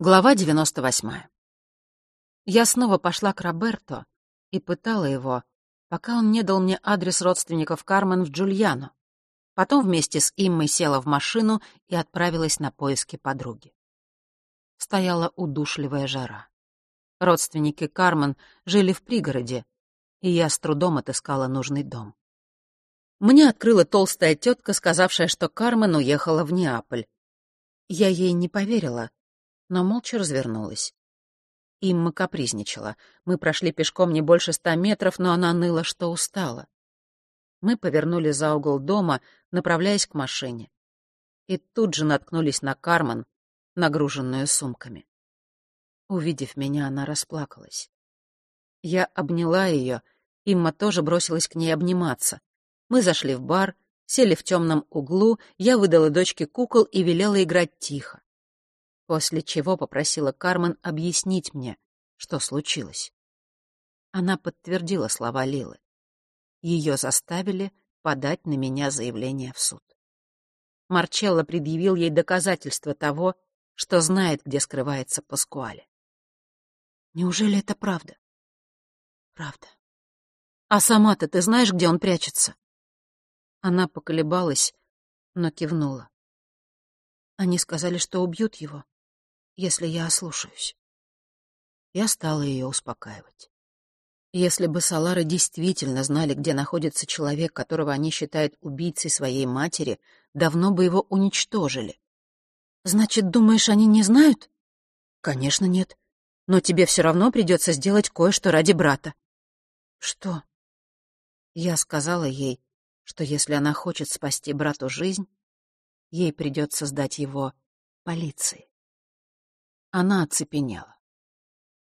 Глава 98. Я снова пошла к Роберто и пытала его, пока он не дал мне адрес родственников Кармен в Джульяно. Потом вместе с Иммой села в машину и отправилась на поиски подруги. Стояла удушливая жара. Родственники Кармен жили в пригороде, и я с трудом отыскала нужный дом. Мне открыла толстая тетка, сказавшая, что Кармен уехала в Неаполь. Я ей не поверила — но молча развернулась. Имма капризничала. Мы прошли пешком не больше ста метров, но она ныла, что устала. Мы повернули за угол дома, направляясь к машине. И тут же наткнулись на Кармен, нагруженную сумками. Увидев меня, она расплакалась. Я обняла ее, Имма тоже бросилась к ней обниматься. Мы зашли в бар, сели в темном углу, я выдала дочке кукол и велела играть тихо после чего попросила Кармен объяснить мне, что случилось. Она подтвердила слова Лилы. Ее заставили подать на меня заявление в суд. Марчелло предъявил ей доказательства того, что знает, где скрывается Паскуале. Неужели это правда? Правда. А сама-то ты знаешь, где он прячется? Она поколебалась, но кивнула. Они сказали, что убьют его, если я ослушаюсь. Я стала ее успокаивать. Если бы Салары действительно знали, где находится человек, которого они считают убийцей своей матери, давно бы его уничтожили. Значит, думаешь, они не знают? Конечно, нет. Но тебе все равно придется сделать кое-что ради брата. Что? Я сказала ей, что если она хочет спасти брату жизнь, ей придется сдать его полиции. Она оцепенела.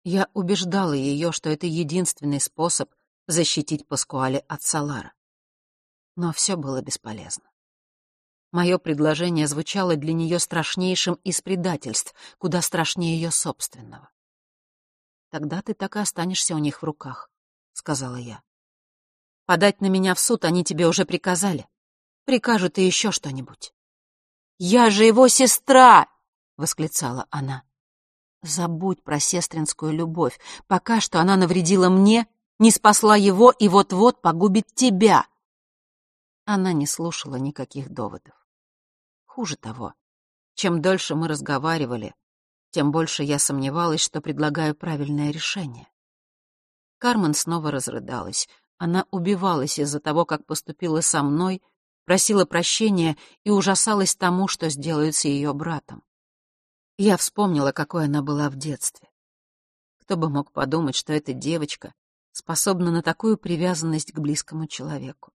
Я убеждала ее, что это единственный способ защитить Паскуале от Салара. Но все было бесполезно. Мое предложение звучало для нее страшнейшим из предательств, куда страшнее ее собственного. «Тогда ты так и останешься у них в руках», — сказала я. «Подать на меня в суд они тебе уже приказали. Прикажут и еще что-нибудь». «Я же его сестра!» — восклицала она. Забудь про сестринскую любовь. Пока что она навредила мне, не спасла его и вот-вот погубит тебя. Она не слушала никаких доводов. Хуже того, чем дольше мы разговаривали, тем больше я сомневалась, что предлагаю правильное решение. Кармен снова разрыдалась. Она убивалась из-за того, как поступила со мной, просила прощения и ужасалась тому, что сделают с ее братом. Я вспомнила, какой она была в детстве. Кто бы мог подумать, что эта девочка способна на такую привязанность к близкому человеку.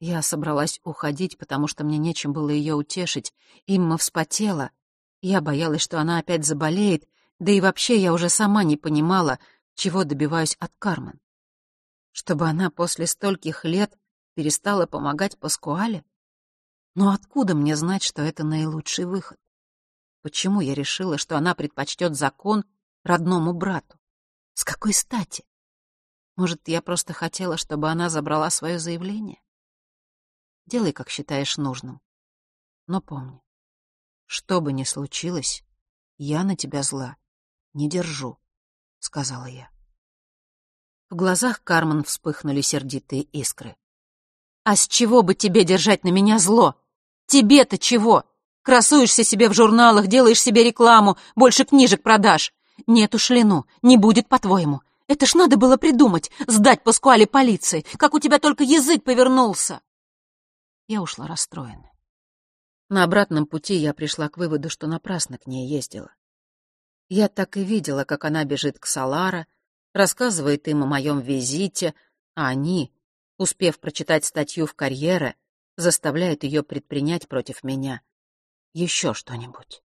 Я собралась уходить, потому что мне нечем было ее утешить. Имма вспотела. Я боялась, что она опять заболеет, да и вообще я уже сама не понимала, чего добиваюсь от Кармен. Чтобы она после стольких лет перестала помогать Паскуале? Но откуда мне знать, что это наилучший выход? Почему я решила, что она предпочтет закон родному брату? С какой стати? Может, я просто хотела, чтобы она забрала свое заявление? Делай, как считаешь нужным. Но помни, что бы ни случилось, я на тебя зла не держу, — сказала я. В глазах Кармен вспыхнули сердитые искры. «А с чего бы тебе держать на меня зло? Тебе-то чего? Красуешься себе в журналах, делаешь себе рекламу, больше книжек продашь. Нет уж, Лену, не будет, по-твоему. Это ж надо было придумать, сдать Паскуале полиции, как у тебя только язык повернулся. Я ушла расстроенная. На обратном пути я пришла к выводу, что напрасно к ней ездила. Я так и видела, как она бежит к Салара, рассказывает им о моем визите, а они, успев прочитать статью в «Карьере», заставляют ее предпринять против меня еще что-нибудь.